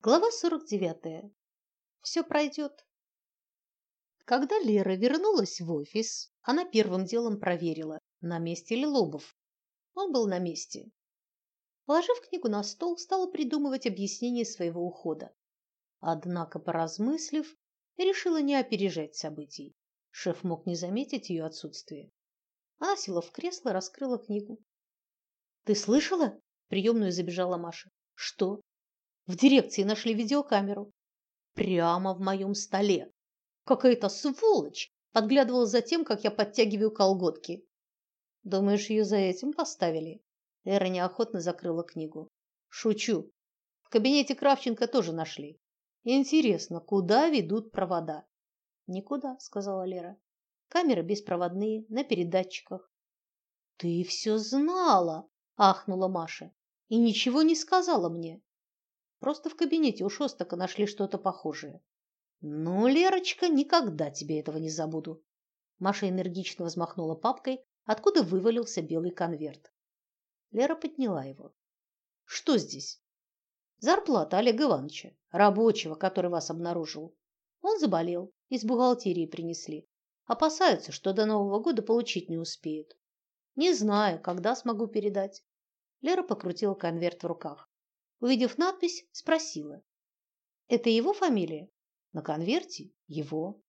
Глава 49. Все пройдет. Когда Лера вернулась в офис, она первым делом проверила, на месте ли Лобов. Он был на месте. Положив книгу на стол, стала придумывать объяснение своего ухода. Однако, поразмыслив, решила не опережать событий. Шеф мог не заметить ее отсутствие. Она села в кресло, раскрыла книгу. Ты слышала? В приемную забежала Маша. Что? В дирекции нашли видеокамеру. Прямо в моем столе. Какая-то сволочь подглядывала за тем, как я подтягиваю колготки. Думаешь, ее за этим поставили? Эра неохотно закрыла книгу. Шучу. В кабинете Кравченко тоже нашли. Интересно, куда ведут провода? Никуда, сказала Лера. Камеры беспроводные, на передатчиках. Ты все знала, ахнула Маша. И ничего не сказала мне. Просто в кабинете у Шостака нашли что-то похожее. Ну, Лерочка, никогда тебе этого не забуду. Маша энергично взмахнула папкой, откуда вывалился белый конверт. Лера подняла его. Что здесь? Зарплата Олега Ивановича, рабочего, который вас обнаружил. Он заболел, из бухгалтерии принесли. Опасаются, что до Нового года получить не успеют. Не знаю, когда смогу передать. Лера покрутила конверт в руках. Увидев надпись, спросила: "Это его фамилия?" На конверте его.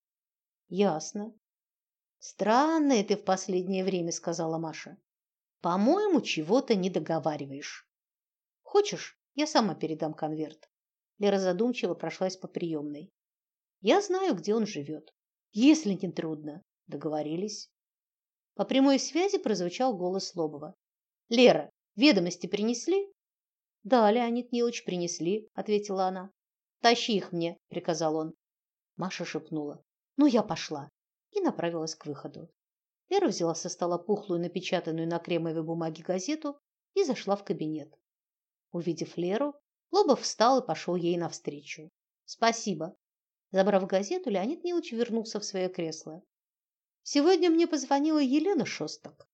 Ясно. Странное ты в последнее время, сказала Маша. По-моему, чего-то не договариваешь. Хочешь, я сама передам конверт. Лера задумчиво прошлась по приемной. Я знаю, где он живет. Если не трудно, договорились. По прямой связи прозвучал голос Лобова. Лера, ведомости принесли? Да, Леонид Нилович принесли, ответила она. Тащи их мне, приказал он. Маша шепнула: "Ну я пошла" и направилась к выходу. Лера взяла со стола пухлую, напечатанную на кремовой бумаге газету и зашла в кабинет. Увидев Леру, Лобов встал и пошел ей навстречу. "Спасибо". Забрав газету, Леонид Нилович вернулся в свое кресло. Сегодня мне позвонила Елена Шостак.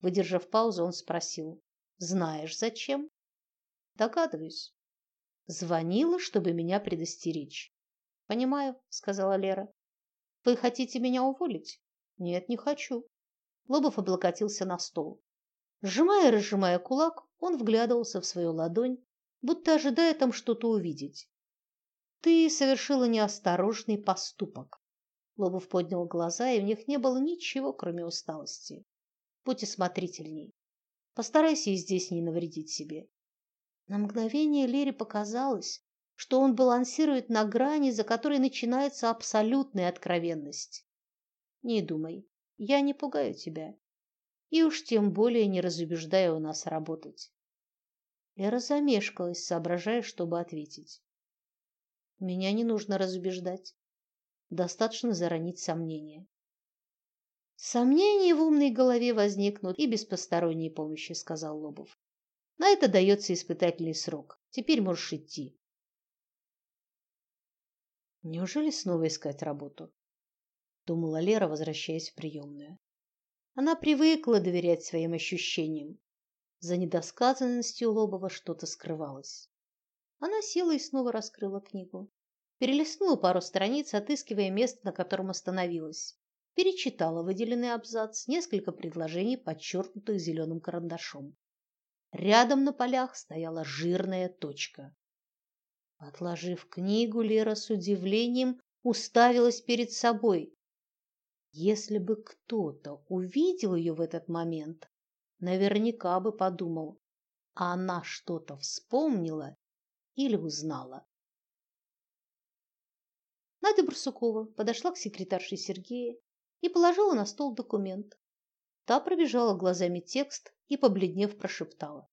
Выдержав паузу, он спросил: "Знаешь, зачем?" Догадываюсь. Звонила, чтобы меня предостеречь. Понимаю, сказала Лера. Вы хотите меня уволить? Нет, не хочу. Лобов облокотился на стол. Сжимая и разжимая кулак, он вглядывался в свою ладонь, будто ожидая там что-то увидеть. Ты совершила неосторожный поступок. Лобов поднял глаза, и в них не было ничего, кроме усталости. Будь осмотрительней. Постарайся и здесь не навредить себе. На мгновение Лере показалось, что он балансирует на грани, за которой начинается абсолютная откровенность. Не думай, я не пугаю тебя. И уж тем более не разубеждаю у нас работать. Лера замешкалась, соображая, чтобы ответить. Меня не нужно разубеждать. Достаточно заронить сомнения. Сомнения в умной голове возникнут и без посторонней помощи, сказал Лобов. На это дается испытательный срок. Теперь можешь идти. Неужели снова искать работу? думала Лера, возвращаясь в приемную. Она привыкла доверять своим ощущениям. За недосказанностью Лобова что-то скрывалось. Она села и снова раскрыла книгу. Перелистнула пару страниц, отыскивая место, на котором остановилась. Перечитала выделенный абзац, несколько предложений, подчеркнутых зеленым карандашом. Рядом на полях стояла жирная точка. Отложив книгу, Лера с удивлением уставилась перед собой. Если бы кто-то увидел ее в этот момент, наверняка бы подумал, а она что-то вспомнила или узнала. Надя Барсукова подошла к секретарше Сергея и положила на стол документ. Та пробежала глазами текст и, побледнев, прошептала: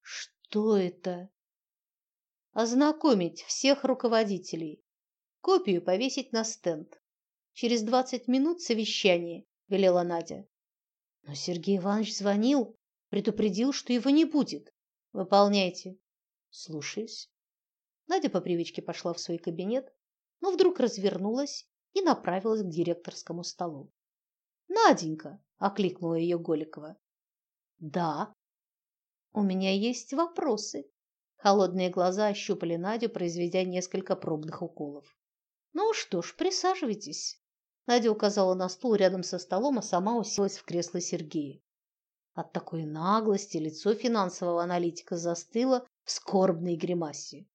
"Что это?" "Ознакомить всех руководителей. Копию повесить на стенд. Через двадцать минут совещание", велела Надя. Но Сергей Иванович звонил, предупредил, что его не будет. Выполняйте. Слушаюсь. Надя по привычке пошла в свой кабинет, но вдруг развернулась и направилась к директорскому столу. Наденька, окликнула ее Голикова. Да. У меня есть вопросы. Холодные глаза ощупали Надю, произведя несколько пробных уколов. Ну что ж, присаживайтесь. Надя указала на стул рядом со столом, а сама уселась в кресло Сергея. От такой наглости лицо финансового аналитика застыло в скорбной гримасе.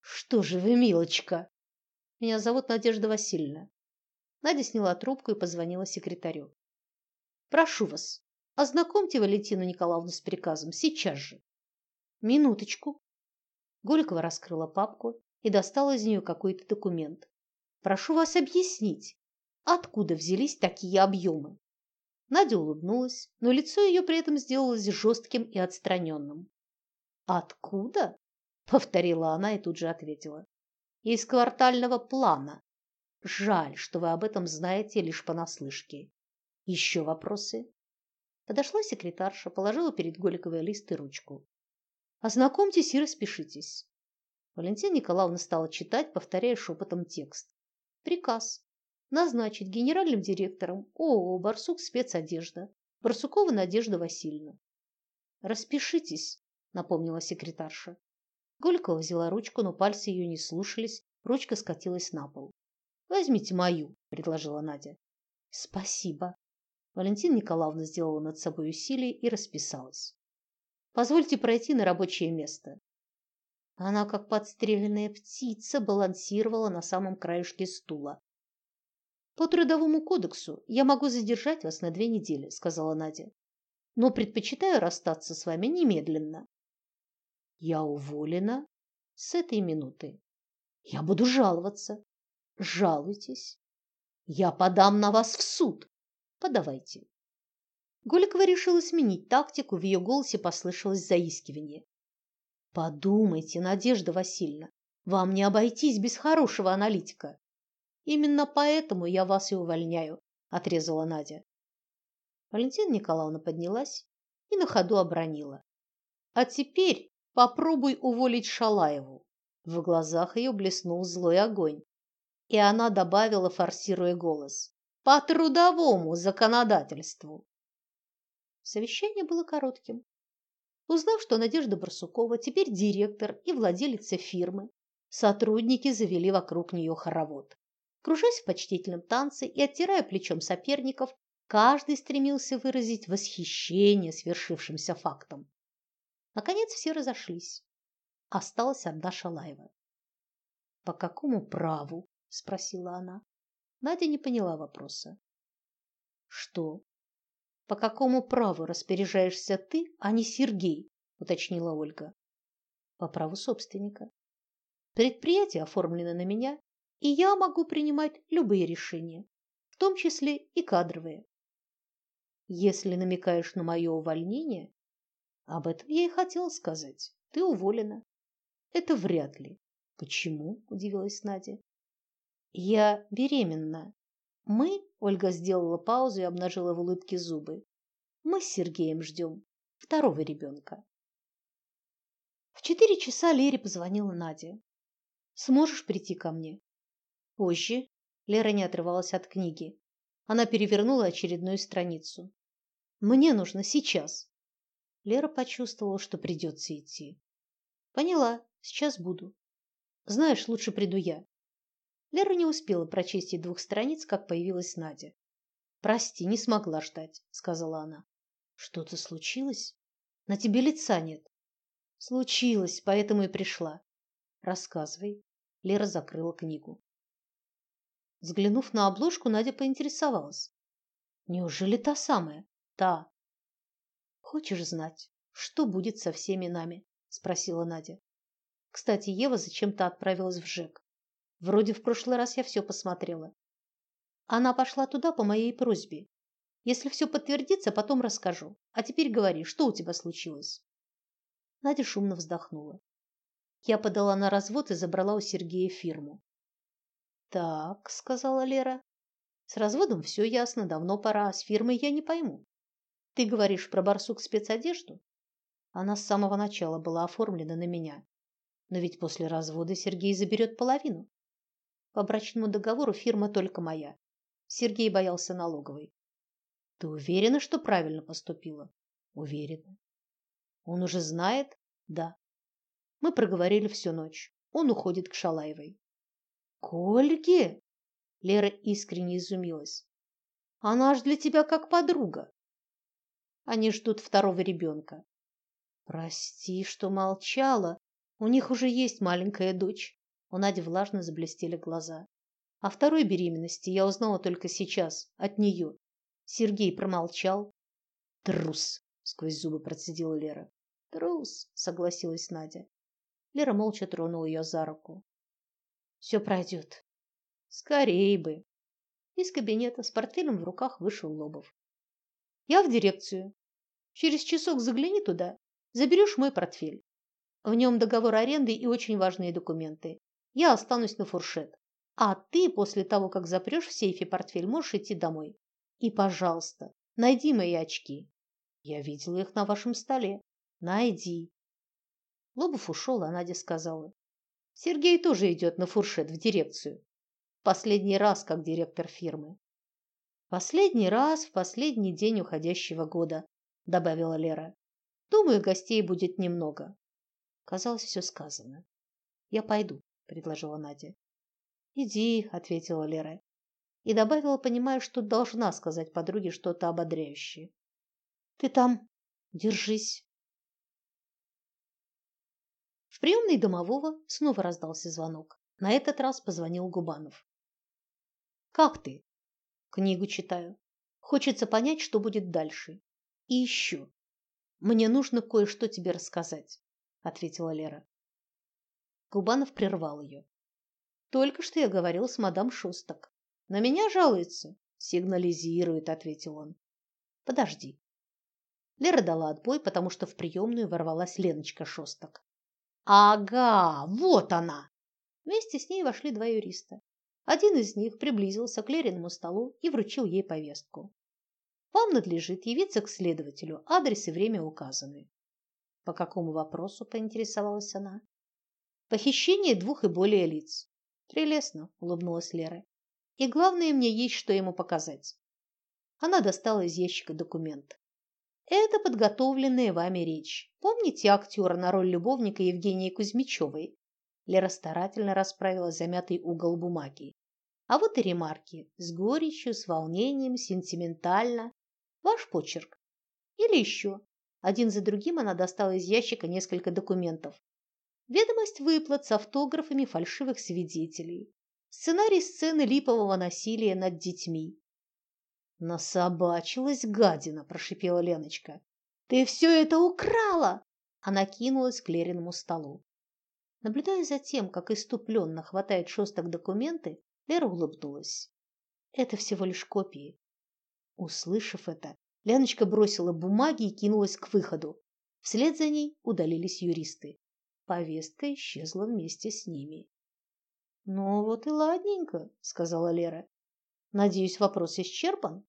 Что же вы, милочка? Меня зовут Надежда Васильевна. Надя сняла трубку и позвонила секретарю. Прошу вас, ознакомьте Валентину Николаевну с приказом сейчас же. Минуточку. Голикова раскрыла папку и достала из нее какой-то документ. Прошу вас объяснить, откуда взялись такие объемы. Надя улыбнулась, но лицо ее при этом сделалось жестким и отстраненным. Откуда? повторила она и тут же ответила. Из квартального плана. Жаль, что вы об этом знаете лишь понаслышке. Еще вопросы? Подошла секретарша, положила перед Голиковой лист и ручку. Ознакомьтесь и распишитесь. Валентина Николаевна стала читать, повторяя шепотом текст. Приказ назначить генеральным директором ООО «Барсук спецодежда» Барсукова Надежда Васильевна. Распишитесь, напомнила секретарша. Голикова взяла ручку, но пальцы ее не слушались, ручка скатилась на пол. Возьмите мою, предложила Надя. Спасибо. Валентина Николаевна сделала над собой усилие и расписалась. Позвольте пройти на рабочее место. Она, как подстреленная птица, балансировала на самом краешке стула. По трудовому кодексу я могу задержать вас на две недели, сказала Надя. Но предпочитаю расстаться с вами немедленно. Я уволена с этой минуты. Я буду жаловаться. Жалуйтесь. Я подам на вас в суд. Подавайте. Голикова решила сменить тактику, в ее голосе послышалось заискивание. Подумайте, Надежда Васильевна, вам не обойтись без хорошего аналитика. Именно поэтому я вас и увольняю, отрезала Надя. Валентина Николаевна поднялась и на ходу обронила: "А теперь попробуй уволить Шалаеву". В глазах ее блеснул злой огонь, и она добавила, форсируя голос: "По трудовому законодательству". Совещание было коротким. Узнав, что Надежда Барсукова теперь директор и владелица фирмы, сотрудники завели вокруг нее хоровод. Кружась в почтительном танце и оттирая плечом соперников, каждый стремился выразить восхищение свершившимся фактом. Наконец все разошлись. Осталась одна Шалаева. По какому праву? спросила она. Надя не поняла вопроса. Что? По какому праву распоряжаешься ты, а не Сергей? уточнила Ольга. По праву собственника. Предприятие оформлено на меня, и я могу принимать любые решения, в том числе и кадровые. Если намекаешь на мое увольнение, об этом я и хотела сказать. Ты уволена. Это вряд ли. Почему? удивилась Надя. Я беременна. Мы, Ольга сделала паузу и обнажила в улыбке зубы. Мы с Сергеем ждем второго ребенка. В четыре часа Лере позвонила Надя. Сможешь прийти ко мне? Позже. Лера не отрывалась от книги. Она перевернула очередную страницу. Мне нужно сейчас. Лера почувствовала, что придется идти. Поняла, сейчас буду. Знаешь, лучше приду я. Лера не успела прочесть и двух страниц, как появилась Надя. Прости, не смогла ждать, сказала она. Что-то случилось? На тебе лица нет. Случилось, поэтому и пришла. Рассказывай. Лера закрыла книгу. Взглянув на обложку, Надя поинтересовалась: "Неужели та самая?" "Та". "Хочешь знать, что будет со всеми нами?" спросила Надя. Кстати, Ева зачем-то отправилась в ЖЭК. Вроде в прошлый раз я все посмотрела. Она пошла туда по моей просьбе. Если все подтвердится, потом расскажу. А теперь говори, что у тебя случилось? Надя шумно вздохнула. Я подала на развод и забрала у Сергея фирму. Так, сказала Лера. С разводом все ясно, давно пора, с фирмой я не пойму. Ты говоришь про барсук спецодежду? Она с самого начала была оформлена на меня. Но ведь после развода Сергей заберет половину. По брачному договору фирма только моя. Сергей боялся налоговой. Ты уверена, что правильно поступила? Уверена. Он уже знает? Да. Мы проговорили всю ночь. Он уходит к Шалаевой. К Ольге? Лера искренне изумилась. Она ж для тебя как подруга. Они ждут второго ребенка. Прости, что молчала. У них уже есть маленькая дочь. У Нади влажно заблестели глаза. О второй беременности я узнала только сейчас, от нее. Сергей промолчал. Трус, сквозь зубы процедила Лера. Трус, согласилась Надя. Лера молча тронула ее за руку. Все пройдет. Скорей бы. Из кабинета с портфелем в руках вышел Лобов. Я в дирекцию. Через часок загляни туда, заберешь мой портфель. В нем договор аренды и очень важные документы. Я останусь на фуршет. А ты после того, как запрешь в сейфе портфель, можешь идти домой. И, пожалуйста, найди мои очки. Я видела их на вашем столе. Найди. Лобов ушел, а Надя сказала: "Сергей тоже идет на фуршет в дирекцию последний раз как директор фирмы. Последний раз в последний день уходящего года, добавила Лера. Думаю, гостей будет немного. Казалось, все сказано. Я пойду, предложила Надя. Иди, ответила Лера и добавила, понимая, что должна сказать подруге что-то ободряющее. Ты там держись. В приемной домового снова раздался звонок. На этот раз позвонил Губанов. Как ты? Книгу читаю. Хочется понять, что будет дальше. И еще. Мне нужно кое-что тебе рассказать, ответила Лера. Губанов прервал ее. Только что я говорил с мадам Шусток. На меня жалуется, сигнализирует, ответил он. Подожди. Лера дала отбой, потому что в приемную ворвалась Леночка Шосток. Ага, вот она. Вместе с ней вошли два юриста. Один из них приблизился к Лериному столу и вручил ей повестку. Вам надлежит явиться к следователю, адрес и время указаны. По какому вопросу, поинтересовалась она. Похищение двух и более лиц. Прелестно, улыбнулась Лера. И главное, мне есть что ему показать. Она достала из ящика документ. Это подготовленная вами речь. Помните актера на роль любовника Евгении Кузьмичевой? Лера старательно расправила замятый угол бумаги. А вот и ремарки. С горечью, с волнением, сентиментально. Ваш почерк. Или еще. Один за другим она достала из ящика несколько документов. Ведомость выплат с автографами фальшивых свидетелей. Сценарий сцены липового насилия над детьми. Насобачилась гадина, прошипела Леночка. Ты все это украла! Она кинулась к Лериному столу. Наблюдая за тем, как иступленно хватает шосток документы, Лера улыбнулась. Это всего лишь копии. Услышав это, Леночка бросила бумаги и кинулась к выходу. Вслед за ней удалились юристы. Повестка исчезла вместе с ними. Ну вот и ладненько, сказала Лера. Надеюсь, вопрос исчерпан.